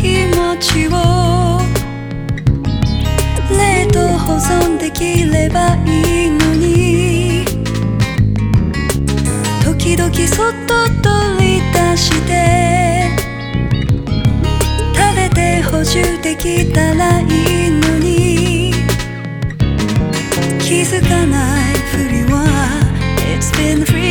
気持ちを。冷凍保存できればいいのに。時々そっと取り出して。食べて補充できたらいいのに。気づかないふりは。It's been free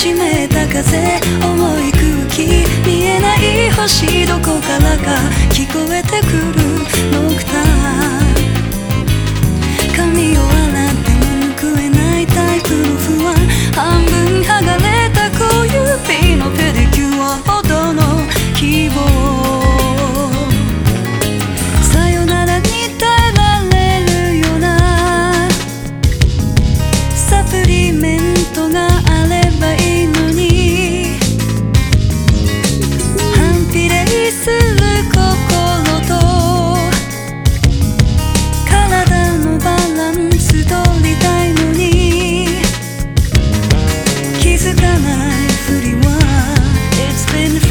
湿った風重い空気見えない星どこからか聞こえてくるノクター。髪を洗っても拭えないタイプの不安。づかないふりは It's been